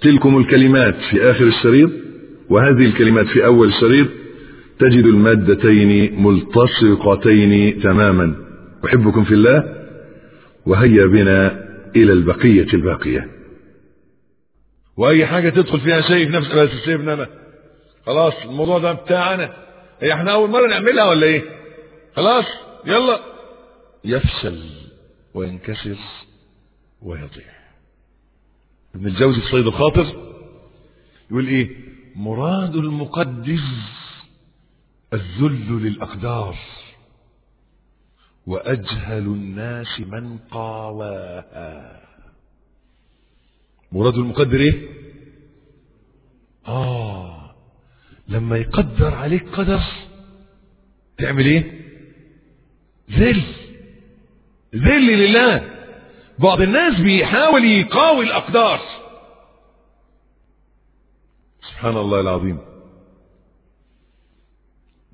تلكم الكلمات في آخر الشريط وهذه الكلمات في أول الشريط تجد المادتين ملتصقتين تماما. أحبكم في الله وهيا بنا إلى البقية الباقية. وأي حاجة تدخل فيها شايف نفسك بس سيبنا أنا خلاص الموضوع ده بتاعنا هي إحنا أول مرة نعملها ولا إيه؟ خلاص يلا. يفشل وينكسر ويضيع ابن الجوزي في صيد الخاطر يقول إيه؟ مراد المقدس الذل للأقدار وأجهل الناس من قاواها. مراد المقدر إيه؟ آه لما يقدر عليك قدر تعمل إيه؟ ذل ذل لله. بعض الناس بيحاول يقاوي الأقدار. سبحان الله العظيم.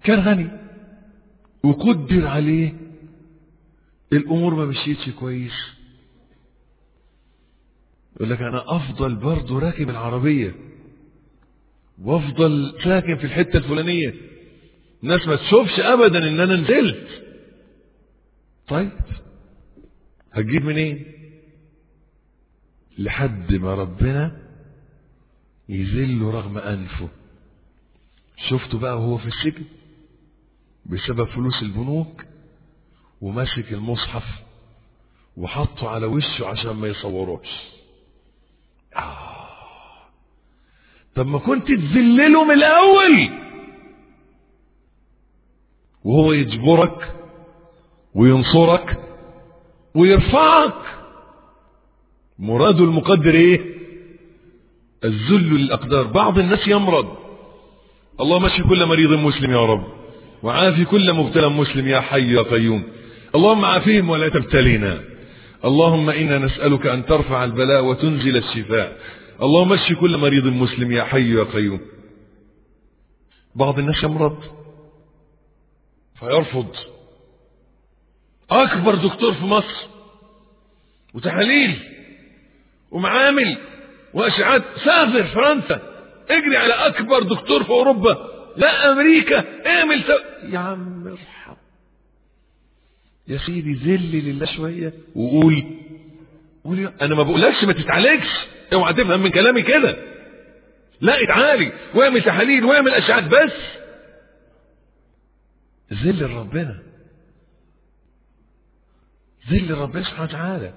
كان غني. وقدر عليه. الأمور ما مشيتش كويس. يقول لك أنا أفضل برضه راكب العربية. وأفضل ساكن في الحتة الفلانية. الناس ما تشوفش ابدا إن أنا نزلت. طيب هتجيب منين؟ لحد ما ربنا يذله رغم أنفه. شفته بقى وهو في السجن؟ بسبب فلوس البنوك وماسك المصحف وحطه على وشه عشان ما يصوروش. آه. طب ما كنت تذلله من الأول! وهو يجبرك وينصرك ويرفعك! مراد المقدر إيه؟ الذل للأقدار. بعض الناس يمرض. اللهم اشف كل مريض مسلم يا رب وعافي كل مبتلى مسلم يا حي يا قيوم. اللهم عافيهم ولا تبتلينا. اللهم إنا نسألك أن ترفع البلاء وتنزل الشفاء. اللهم اشف كل مريض مسلم يا حي يا قيوم. بعض الناس يمرض. فيرفض. أكبر دكتور في مصر. وتحاليل. ومعامل واشعات سافر فرنسا. اجري على أكبر دكتور في أوروبا. لا أمريكا اعمل سو... يا عم ارحم. يا سيدي ذل لله شوية وقول. قول أنا ما بقولكش ما تتعالجش. اوعى تفهم من كلامي كده. لا اتعالج. واعمل تحاليل واعمل اشعات بس. ذل لربنا ذل ربنا سبحانه وتعالى.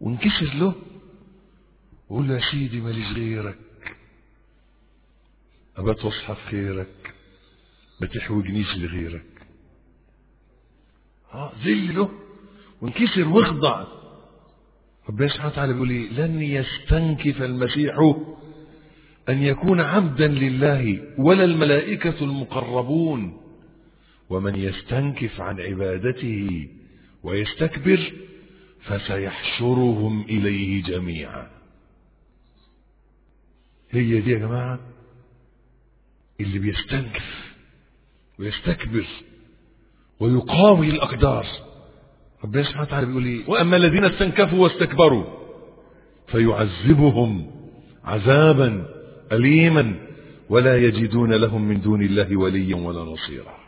وانكسر له وقول له يا سيدي ماليش غيرك. أبات واصحى في خيرك ما تحوجنيش لغيرك. آه ذل له وانكسر واخضع. ربنا سبحانه وتعالى بيقول إيه؟ لن يستنكف المسيح أن يكون عبدا لله ولا الملائكة المقربون. ومن يستنكف عن عبادته ويستكبر فسيحشرهم إليه جميعا. هي دي يا جماعة اللي بيستنكف ويستكبر ويقاوي الأقدار. ربنا سبحانه وتعالى بيقول إيه؟ وأما الذين استنكفوا واستكبروا فيعذبهم عذابا أليما ولا يجدون لهم من دون الله وليا ولا نصيرا.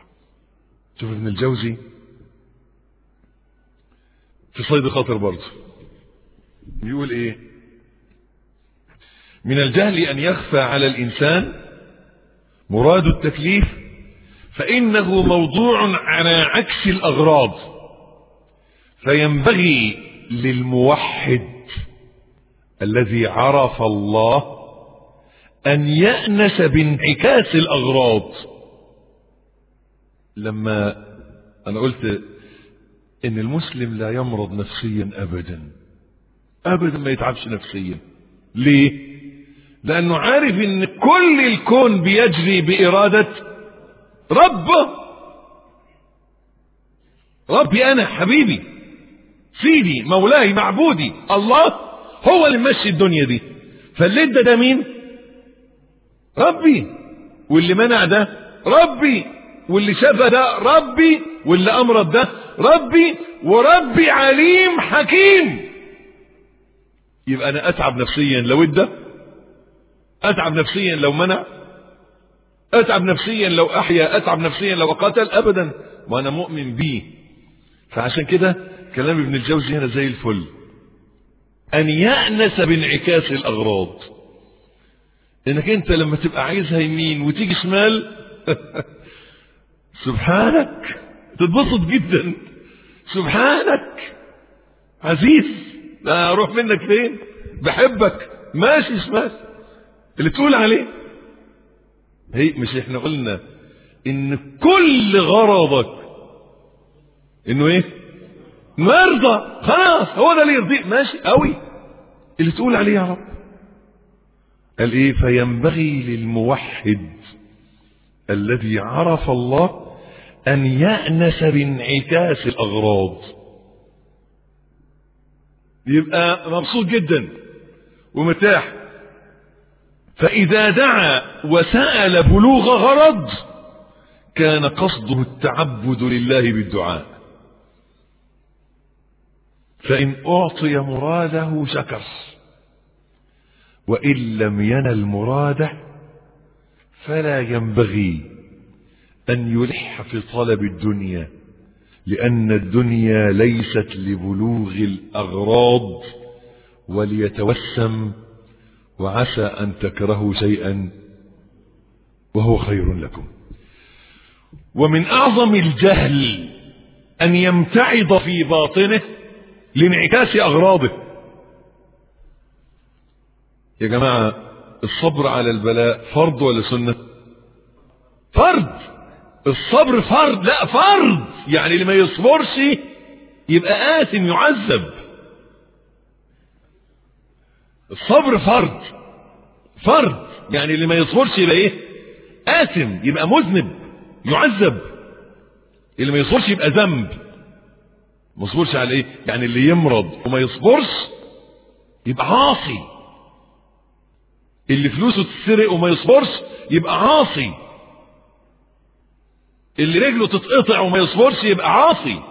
شوف ابن الجوزي في صيد خاطر برضه. بيقول إيه؟ من الجهل أن يخفى على الإنسان مراد التكليف فإنه موضوع على عكس الأغراض فينبغي للموحد الذي عرف الله أن يأنس بانعكاس الأغراض. لما أنا قلت إن المسلم لا يمرض نفسيا أبدا أبدا ما يتعبش نفسيا. ليه؟ لأنه عارف إن كل الكون بيجري بإرادة ربه. ربي أنا حبيبي سيدي مولاي معبودي الله هو اللي ماشي الدنيا دي. فاللي ادى ده مين؟ ربي. واللي منع ده؟ ربي. واللي شفى ده؟ ربي. واللي أمرض ده؟ ربي. وربي عليم حكيم. يبقى أنا أتعب نفسيا لو إدى أتعب نفسيا لو منع أتعب نفسيا لو أحيا أتعب نفسيا لو قتل ابدا. وأنا مؤمن بيه. فعشان كده كلام ابن الجوزي هنا زي الفل. أن يأنس بانعكاس الأغراض. إنك أنت لما تبقى عايزها يمين وتيجي شمال سبحانك. تتبسط جدا. سبحانك. عزيز لا أروح منك فين؟ بحبك. ماشي شمال. اللي تقول عليه. هي مش إحنا قلنا إن كل غرضك إنه إيه؟ مرضى. خلاص هو ده اللي يرضيك. ماشي قوي. اللي تقول عليه يا رب. قال إيه؟ فينبغي للموحد الذي عرف الله أن يأنس بانعكاس الأغراض. يبقى مبسوط جدا ومرتاح. فإذا دعا وسأل بلوغ غرض كان قصده التعبد لله بالدعاء. فإن أعطي مراده شكر. وإن لم ينل مراده فلا ينبغي أن يلح في طلب الدنيا لأن الدنيا ليست لبلوغ الأغراض وليتوسم وعسى أن تكرهوا شيئا وهو خير لكم. ومن أعظم الجهل أن يمتعض في باطنه لانعكاس أغراضه. يا جماعة الصبر على البلاء فرض ولا سنة؟ فرض! الصبر فرض لا فرض! يعني اللي ما يصبرش يبقى آثم يعذب. الصبر فرض فرض. يعني اللي ما يصبرش يبقى إيه؟ آثم يبقى مذنب يعذب. اللي ما يصبرش يبقى ذنب. ما يصبرش على إيه؟ يعني اللي يمرض. وما يصبرش يبقى عاصي. اللي فلوسه تتسرق وما يصبرش يبقى عاصي. اللي رجله تتقطع وما يصبرش يبقى عاصي.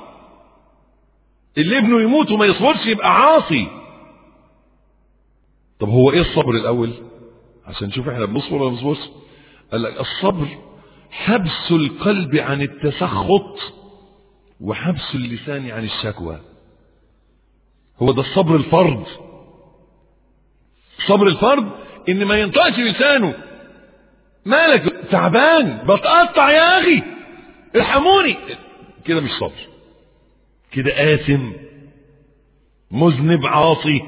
اللي ابنه يموت وما يصبرش يبقى عاصي. طب هو إيه الصبر الأول؟ عشان نشوف إحنا بنصبر ولا بنصبرش. قال لك الصبر حبس القلب عن التسخط وحبس اللسان عن الشكوى. هو ده الصبر الفرض صبر الفرض إن ما ينطقش لسانه. مالك؟ تعبان. بتقطع يا أخي. ارحموني. كده مش صبر. كده آثم. مذنب عاصي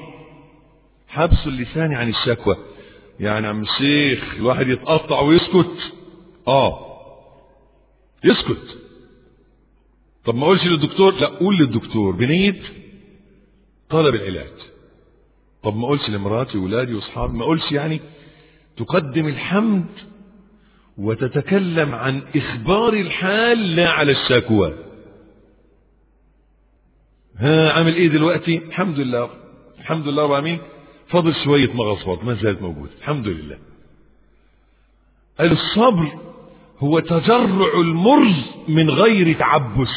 حبس اللسان عن الشكوى. يعني عم الشيخ الواحد يتقطع ويسكت. آه. يسكت. طب ما أقولش للدكتور لا قول للدكتور. بنية طلب العلاج. طب ما أقولش لمراتي واولادي وأصحابي ما أقولش يعني تقدم الحمد وتتكلم عن إخبار الحال لا على الشكوى. ها عامل إيه دلوقتي؟ الحمد لله. الحمد لله رب العالمين. فاضل شوية مغصات ما زالت موجودة. الحمد لله. الصبر هو تجرع المر من غير تعبس.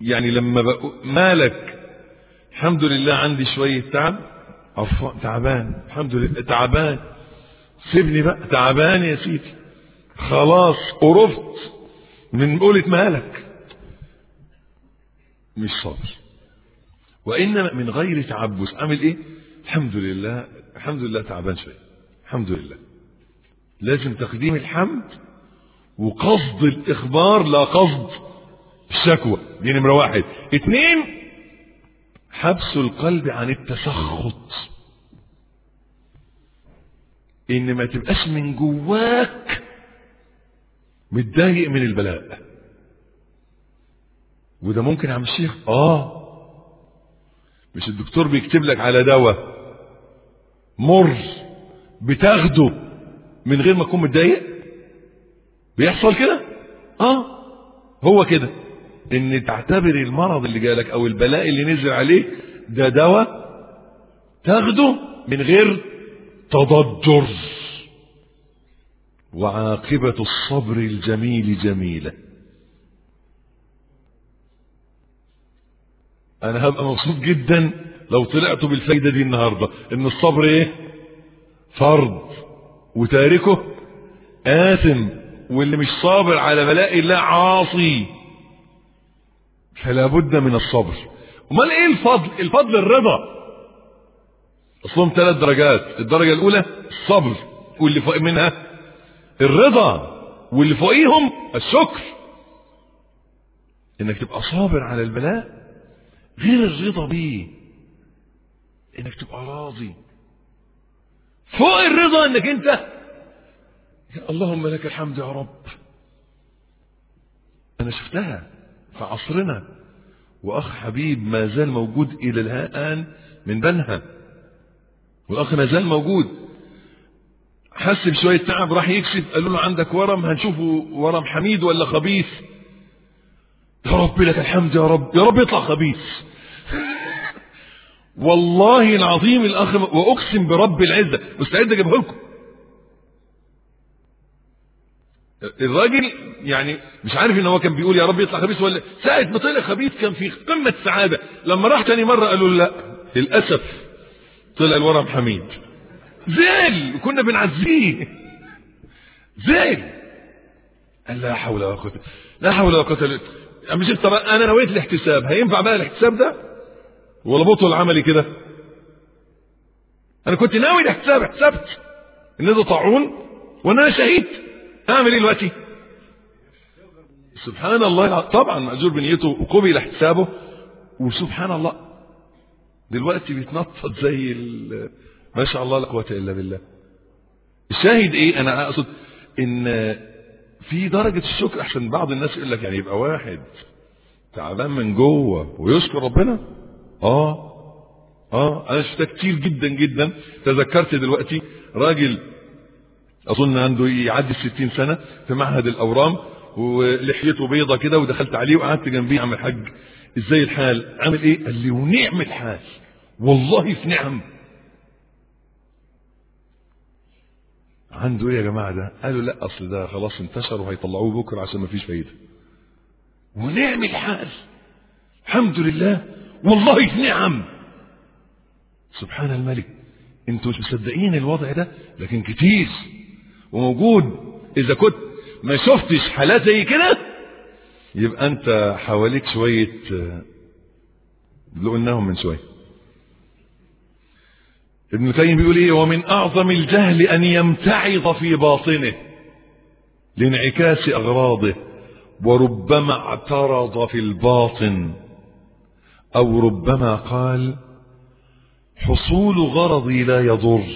يعني لما مالك الحمد لله عندي شوية تعب. تعبان. الحمد لله. تعبان. سيبني بقى. تعبان يا سيدي. خلاص قرفت من قولة مالك. مش صبر. وإنما من غير تعبس. أعمل إيه؟ الحمد لله. الحمد لله تعبان شوية. الحمد لله. لازم تقديم الحمد وقصد الإخبار لا قصد الشكوى. دي نمرة واحد. اتنين حبس القلب عن التسخط. إن ما تبقاش من جواك متضايق من البلاء. وده ممكن يا عم الشيخ؟ آه. مش الدكتور بيكتب لك على دواء. مر بتاخده من غير ما تكون متضايق؟ بيحصل كده؟ آه. هو كده. إن تعتبر المرض اللي جالك أو البلاء اللي نزل عليك ده دواء تاخده من غير تضجر. وعاقبة الصبر الجميل جميلة. أنا هبقى مبسوط جدا لو طلعتوا بالفايدة دي النهاردة. إن الصبر إيه؟ فرض. وتاركه آثم. واللي مش صابر على بلاء الله عاصي. فلا بد من الصبر. أمال إيه الفضل؟ الفضل الرضا. أصلهم ثلاث درجات. الدرجة الأولى الصبر. واللي فوق منها الرضا. واللي فوقيهم الشكر. إنك تبقى صابر على البلاء غير الرضا بيه؟ إنك تبقى راضي. فوق الرضا إنك أنت. اللهم لك الحمد يا رب. أنا شفتها في عصرنا. وأخ حبيب ما زال موجود إلى الآن من بنها. والاخ ما زال موجود. حس بشوية تعب راح يكشف قالوا له عندك ورم هنشوفه ورم حميد ولا خبيث؟ يا رب لك الحمد يا رب. يا رب يطلع خبيث. والله العظيم الاخ وأقسم برب العزة. مستعد اجيبه لكم. الراجل يعني مش عارف إن هو كان بيقول يا رب يطلع خبيث ولا ساعة ما طلع خبيث كان في قمة السعادة لما راح تاني مرة قالوا له لأ. للأسف طلع الورم حميد زعل! وكنا بنعزيه. زعل! قال لا حول ولا قوة لا حول ولا قوة مش طب أنا نويت الاحتساب هينفع بقى الاحتساب ده؟ ولا بطل عملي كده؟ أنا كنت ناوي الاحتساب احتسبت. إن ده طاعون وإن أنا شهيد أعمل إيه دلوقتي؟ سبحان الله طبعا مأجور بنيته وقبل احتسابه. وسبحان الله دلوقتي بيتنطط زي ما شاء الله لا قوة إلا بالله. الشاهد إيه؟ أنا أقصد إن في درجة الشكر احسن بعض الناس يقول لك يعني يبقى واحد تعبان من جوه ويشكر ربنا؟ آه. آه. أنا شفتها كتير جدا جدا. تذكرت دلوقتي راجل أظن عنده يعدي الستين سنة في معهد الأورام ولحيته بيضة كده ودخلت عليه وقعدت جنبيه عم الحاج إزاي الحال؟ عامل إيه؟ قال لي ونعم الحال. والله في نعم. عنده إيه يا جماعة ده؟ قالوا لا أصل ده خلاص انتشر وهيطلعوه بكرة عشان ما فيش فايدة. ونعم الحال. الحمد لله. والله نعم. سبحان الملك. أنتوا مش مصدقين الوضع ده؟ لكن كتير. وموجود. إذا كنت ما شفتش حالات زي كده يبقى أنت حواليك شوية اللي قلناهم من شوية. ابن القيم بيقول إيه؟ ومن أعظم الجهل أن يمتعض في باطنه لانعكاس أغراضه وربما اعترض في الباطن أو ربما قال حصول غرضي لا يضر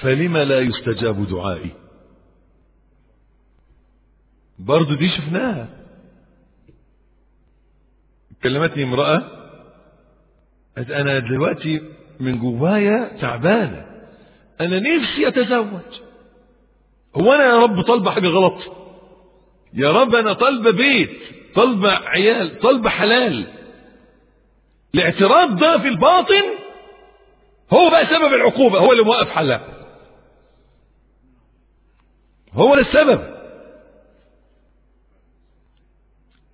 فلم لا يستجاب دعائي؟ برضو دي شفناها. كلمتني امرأة قالت أنا دلوقتي من جوايا تعبانة. أنا نفسي أتزوج. هو أنا يا رب طالبة حاجة غلط؟ يا رب أنا طالبة بيت طالبة عيال طالبة حلال. الاعتراض ده في الباطن هو بقى سبب العقوبة هو اللي موقف حلها. هو ده السبب.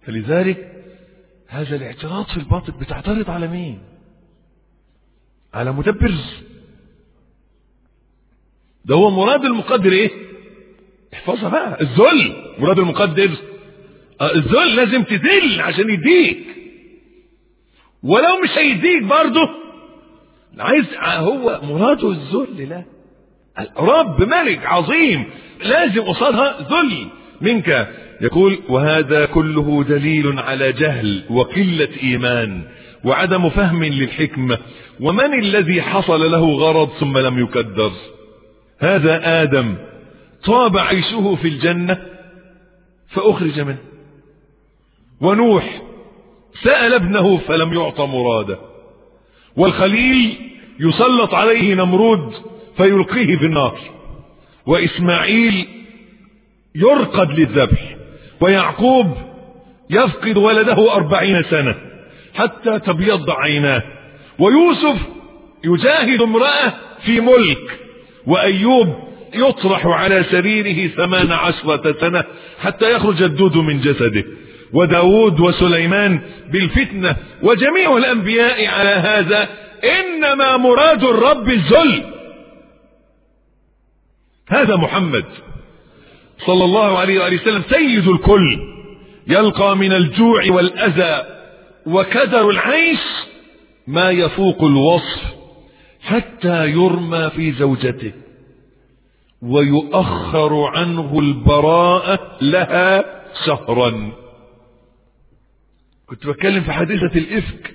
فلذلك هذا الاعتراض في الباطن بتعترض على مين؟ على مدبر. ده هو مراد المقدر إيه؟ احفظها بقى. الذل. مراد المقدر. آه الذل لازم تذل عشان يديك. ولو مش هيديك برضه. عايز هو مراده الذل لا. رب ملك عظيم. لازم قصادها ذل منك. يقول وهذا كله دليل على جهل وقلة إيمان. وعدم فهم للحكمة. ومن الذي حصل له غرض ثم لم يكدر؟ هذا آدم. طاب عيشه في الجنة فأخرج منه. ونوح سأل ابنه فلم يعط مراده. والخليل يسلط عليه نمرود فيلقيه في النار. وإسماعيل يرقد للذبح ويعقوب يفقد ولده أربعين سنة. حتى تبيض عيناه. ويوسف يجاهد امرأة في ملك وأيوب يطرح على سريره ثمان عشرة سنة حتى يخرج الدود من جسده. وداود وسليمان بالفتنة وجميع الأنبياء على هذا إنما مراد الرب الذل. هذا محمد صلى الله عليه وآله وسلم سيد الكل يلقى من الجوع والأذى وكدر العيش ما يفوق الوصف حتى يرمى في زوجته ويؤخر عنه البراءة لها شهرا. كنت بتكلم في حادثة الإفك.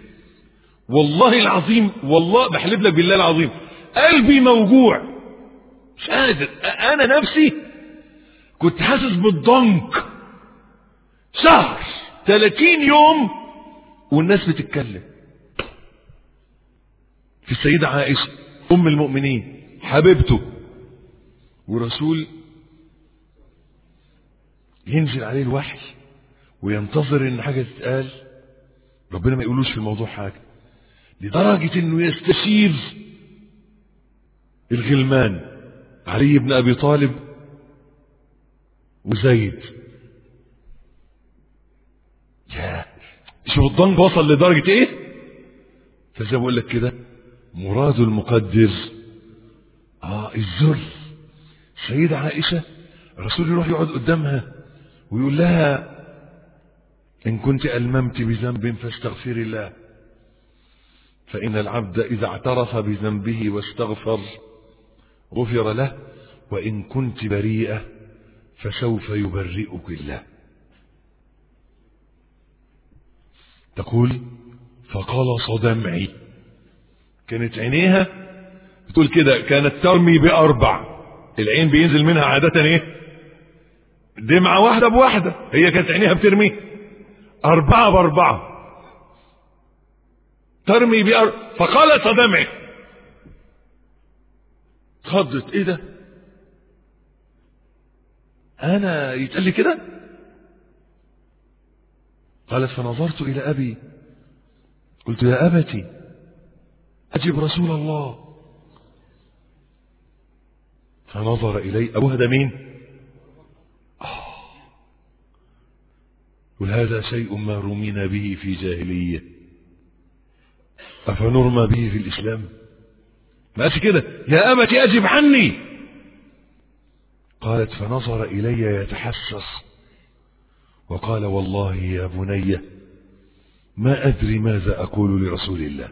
والله العظيم والله بحلف لك بالله العظيم. قلبي موجوع. مش قادر. أنا نفسي كنت حاسس بالضنك. شهر 30 يوم والناس بتتكلم. في السيدة عائشة أم المؤمنين حبيبته ورسول ينزل عليه الوحي وينتظر إن حاجة تتقال. ربنا ما يقولوش في الموضوع حاجة. لدرجة إنه يستشير الغلمان علي بن أبي طالب وزيد. يا شوف الضنك وصل لدرجة إيه؟ فزي ما بقول لك كده مراد المقدر آه الذل. سيدة عائشة الرسول يروح يقعد قدامها ويقول لها إن كنت ألممت بذنب فاستغفر الله فإن العبد إذا اعترف بذنبه واستغفر غفر له وإن كنت بريئة فسوف يبرئك الله. تقول فقلص دمعي كانت عينيها بتقول كده كانت ترمي بأربع. العين بينزل منها عادة إيه؟ دمعة واحدة بواحدة. هي كانت عينيها بترمي. أربعة بأربعة. ترمي بأر... فقالت دمعي خضت إيه ده؟ أنا يتقال لي كده؟ قالت فنظرت إلى أبي. قلت يا أبتي أجب رسول الله. فنظر إلي أبوها ده مين؟ قل هذا شيء ما رمينا به في جاهلية. أفنرمى به في الإسلام؟ ما قالش كده. يا أبتي أجب عني. قالت فنظر إلي يتحسس. وقال والله يا بني ما أدري ماذا أقول لرسول الله.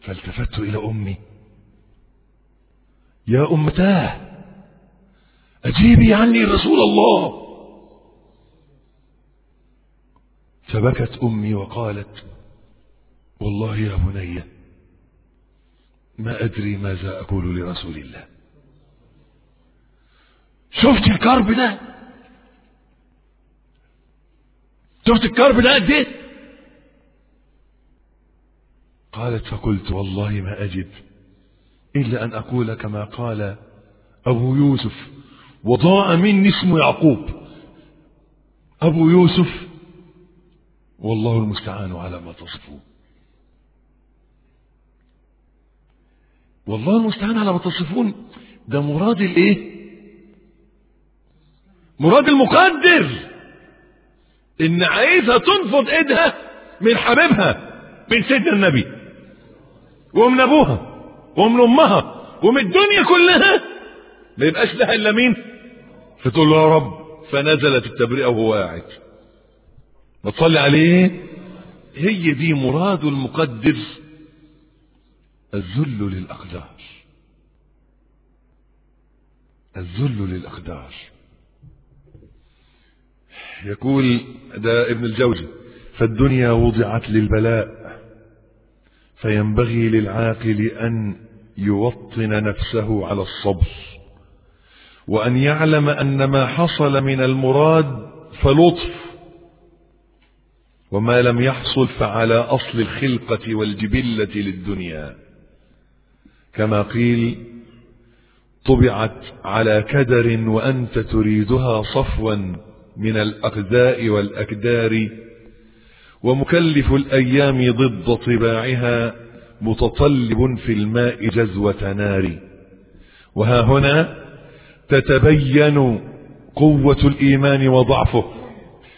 فالتفت إلى أمي. يا أمتاه أجيبي عني رسول الله. فبكت أمي وقالت والله يا بني ما أدري ماذا أقول لرسول الله. شفت الكرب ده؟ شفت الكرب ده قد إيه؟ قالت فقلت والله ما أجد إلا أن أقول كما قال أبو يوسف وضاع مني اسم يعقوب. أبو يوسف والله المستعان على ما تصفون. والله المستعان على ما تصفون. ده مراد الإيه؟ مراد المقدر. إن عايزها تنفض إيدها من حبيبها من سيدنا النبي ومن أبوها ومن أمها ومن الدنيا كلها. ما يبقاش لها إلا مين؟ فتقول له يا رب فنزلت التبرئه وهو قاعد ما تصلي عليه؟ هي دي مراد المقدر الذل للأقدار. الذل للأقدار. يقول ده ابن الجوزي فالدنيا وضعت للبلاء فينبغي للعاقل أن يوطن نفسه على الصبر وأن يعلم أن ما حصل من المراد فلطف وما لم يحصل فعلى أصل الخلقة والجبلة للدنيا. كما قيل طبعت على كدر وأنت تريدها صفوا من الأقداء والأكدار ومكلف الأيام ضد طباعها متطلب في الماء جزوة نار. وها هنا تتبين قوة الإيمان وضعفه.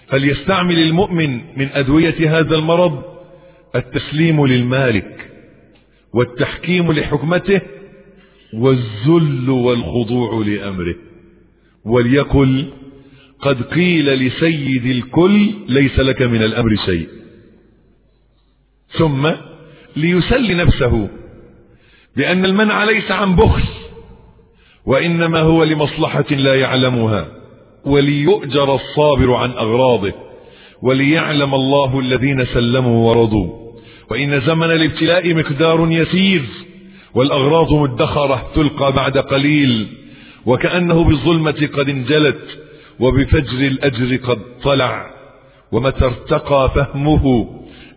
فليستعمل المؤمن من أدوية هذا المرض التسليم للمالك والتحكيم لحكمته والذل والخضوع لأمره. وليقل قد قيل لسيد الكل ليس لك من الأمر شيء. ثم ليسل نفسه بأن المنع ليس عن بخل وإنما هو لمصلحة لا يعلمها وليؤجر الصابر عن أغراضه وليعلم الله الذين سلموا ورضوا. وإن زمن الابتلاء مقدار يسير والأغراض مدخرة تلقى بعد قليل وكأنه بالظلمة قد انجلت وبفجر الأجر قد طلع ومتى ارتقى فهمه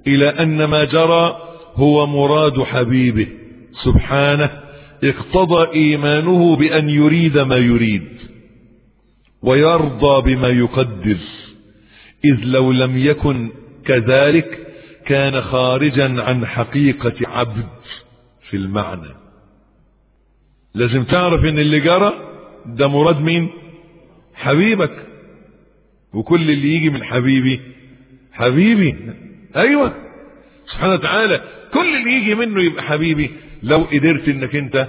إلى أن ما جرى هو مراد حبيبه. سبحانه اقتضى إيمانه بأن يريد ما يريد ويرضى بما يقدر إذ لو لم يكن كذلك كان خارجا عن حقيقة عبد في المعنى. لازم تعرف إن اللي جرى ده مراد مين؟ حبيبك وكل اللي يجي من حبيبي. حبيبي. أيوه. سبحانه وتعالى كل اللي يجي منه يبقى حبيبي. لو قدرت إنك أنت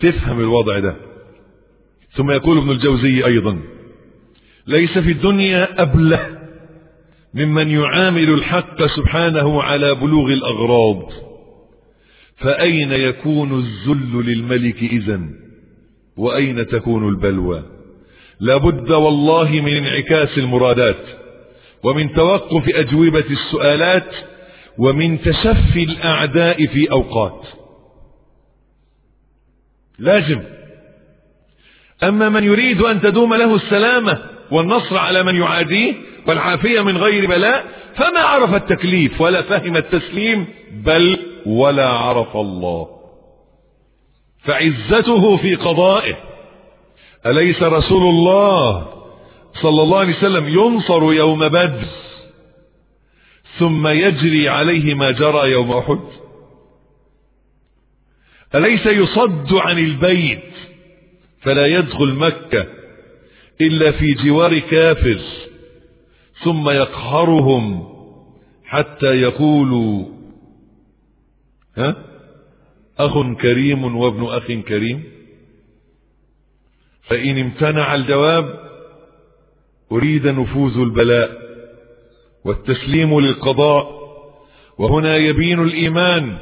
تفهم الوضع ده. ثم يقول ابن الجوزي أيضا ليس في الدنيا أبلة ممن يعامل الحق سبحانه على بلوغ الأغراض. فأين يكون الذل للملك اذا وأين تكون البلوى؟ لابد والله من انعكاس المرادات ومن توقف أجوبة السؤالات ومن تشفي الأعداء في أوقات. لازم. أما من يريد أن تدوم له السلامة والنصر على من يعاديه والعافية من غير بلاء فما عرف التكليف ولا فهم التسليم بل ولا عرف الله. فعزته في قضائه. أليس رسول الله صلى الله عليه وسلم ينصر يوم بدر؟ ثم يجري عليه ما جرى يوم أحد. أليس يصد عن البيت فلا يدخل مكة إلا في جوار كافر؟ ثم يقهرهم حتى يقولوا ها؟ أخ كريم وابن أخ كريم؟ فإن امتنع الجواب أريد نفوذ البلاء والتسليم للقضاء وهنا يبين الإيمان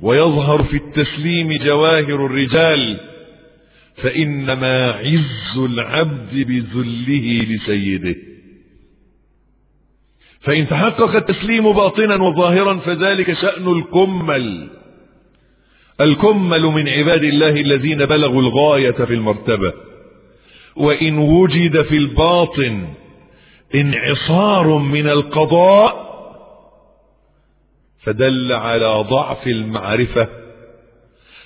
ويظهر في التسليم جواهر الرجال فإنما عز العبد بذله لسيده. فإن تحقق التسليم باطنا وظاهرا فذلك شأن الكمل. الكمل من عباد الله الذين بلغوا الغاية في المرتبة. وإن وجد في الباطن انعصار من القضاء فدل على ضعف المعرفة.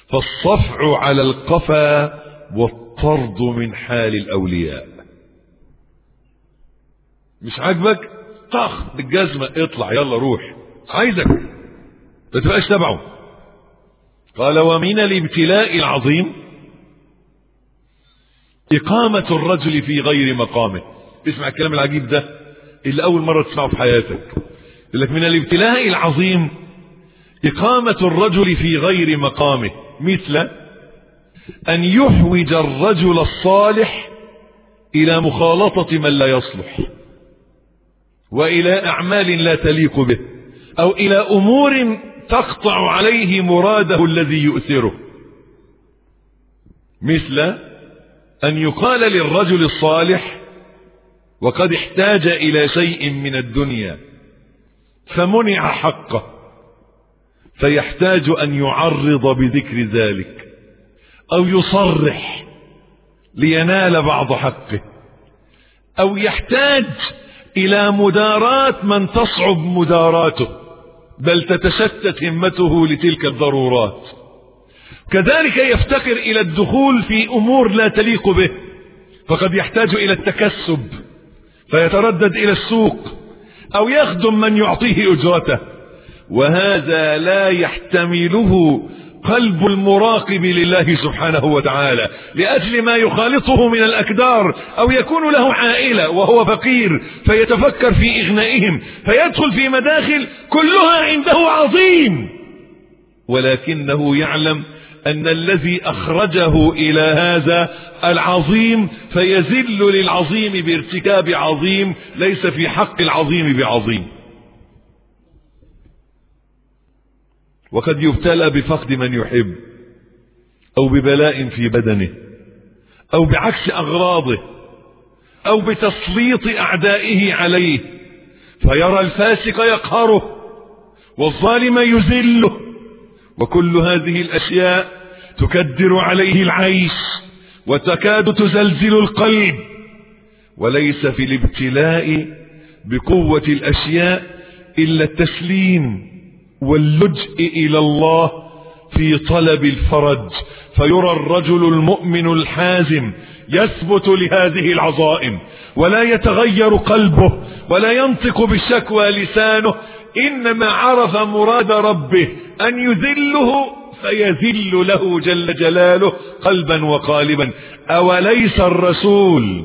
فالصفع على القفا والطرد من حال الأولياء. مش عاجبك؟ طخ بالجزمة اطلع يلا روح. عايزك ما تبقاش تبعه. قال ومن الابتلاء العظيم إقامة الرجل في غير مقامه. اسمع الكلام العجيب ده. اللي أول مرة تسمعه في حياتك. لك من الابتلاء العظيم إقامة الرجل في غير مقامه. مثل أن يحوج الرجل الصالح إلى مخالطة من لا يصلح وإلى أعمال لا تليق به أو إلى أمور تقطع عليه مراده الذي يؤثره. مثل أن يقال للرجل الصالح وقد احتاج إلى شيء من الدنيا فمنع حقه فيحتاج أن يعرض بذكر ذلك أو يصرح لينال بعض حقه أو يحتاج إلى مداراة من تصعب مداراته. بل تتشتت همته لتلك الضرورات. كذلك يفتقر إلى الدخول في أمور لا تليق به فقد يحتاج إلى التكسب فيتردد إلى السوق أو يخدم من يعطيه أجرته وهذا لا يحتمله قلب المراقب لله سبحانه وتعالى لأجل ما يخالطه من الأكدار أو يكون له عائلة وهو فقير فيتفكر في إغنائهم فيدخل في مداخل كلها عنده عظيم. ولكنه يعلم أن الذي أخرجه إلى هذا العظيم فيزل للعظيم بارتكاب عظيم ليس في حق العظيم بعظيم. وقد يبتلى بفقد من يحب أو ببلاء في بدنه أو بعكس أغراضه أو بتسليط أعدائه عليه فيرى الفاسق يقهره والظالم يذله وكل هذه الأشياء تكدر عليه العيش وتكاد تزلزل القلب وليس في الابتلاء بقوة الأشياء إلا التسليم. واللجء إلى الله في طلب الفرج. فيرى الرجل المؤمن الحازم يثبت لهذه العظائم ولا يتغير قلبه ولا ينطق بالشكوى لسانه. إنما عرف مراد ربه أن يذله فيذل له جل جلاله قلبا وقالبا. أوليس الرسول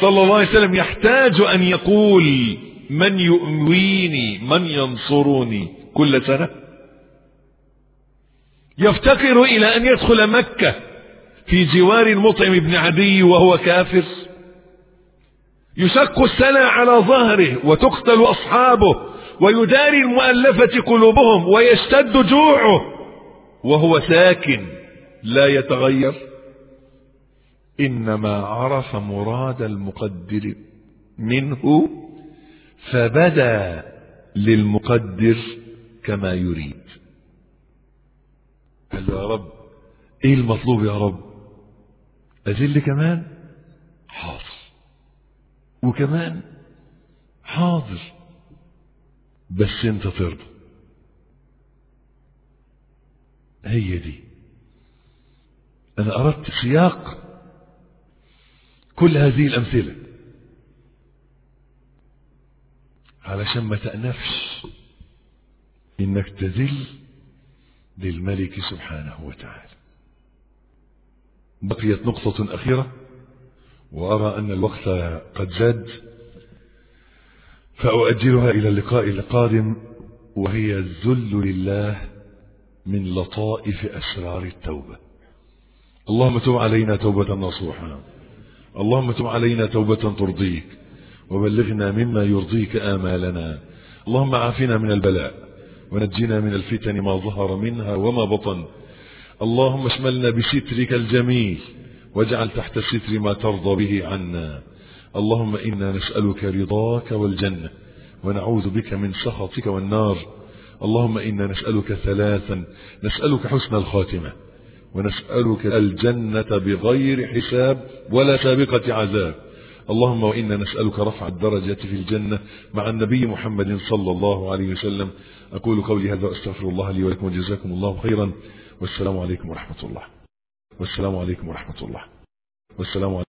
صلى الله عليه وسلم يحتاج أن يقول من يؤويني؟ من ينصرني؟ كل سنة. يفتقر إلى أن يدخل مكة في جوار المطعم بن عدي وهو كافر. يشق السنة على ظهره وتقتل أصحابه ويداري المؤلفة قلوبهم ويشتد جوعه وهو ساكن لا يتغير. إنما عرف مراد المقدر منه فبدأ للمقدر كما يريد. قال له يا رب إيه المطلوب يا رب؟ اذل كمان؟ حاضر. وكمان؟ حاضر. بس أنت ترضى. هي دي. أنا أردت سياق كل هذه الأمثلة. علشان ما تأنفش. إنك تذل للملك سبحانه وتعالى. بقيت نقطة أخيرة وأرى أن الوقت قد زاد فأؤجلها إلى اللقاء القادم وهي الذل لله من لطائف أسرار التوبة. اللهم تب علينا توبة نصوحا اللهم تب علينا توبة ترضيك وبلغنا مما يرضيك آمالنا اللهم عافنا من البلاء. ونجنا من الفتن ما ظهر منها وما بطن. اللهم اشملنا بسترك الجميل واجعل تحت الستر ما ترضى به عنا. اللهم إنا نسألك رضاك والجنة ونعوذ بك من سخطك والنار. اللهم إنا نسألك ثلاثا نسألك حسن الخاتمة ونسألك الجنة بغير حساب ولا سابقة عذاب. اللهم وإنا نسألك رفع الدرجة في الجنة مع النبي محمد صلى الله عليه وسلم أقول قولي هذا وأستغفر الله لي ولكم وجزاكم الله خيرا. والسلام عليكم ورحمة الله. والسلام عليكم ورحمة الله. والسلام عليكم.